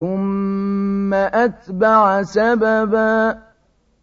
ثُمَّ أَتْبَعَ سَبَبًا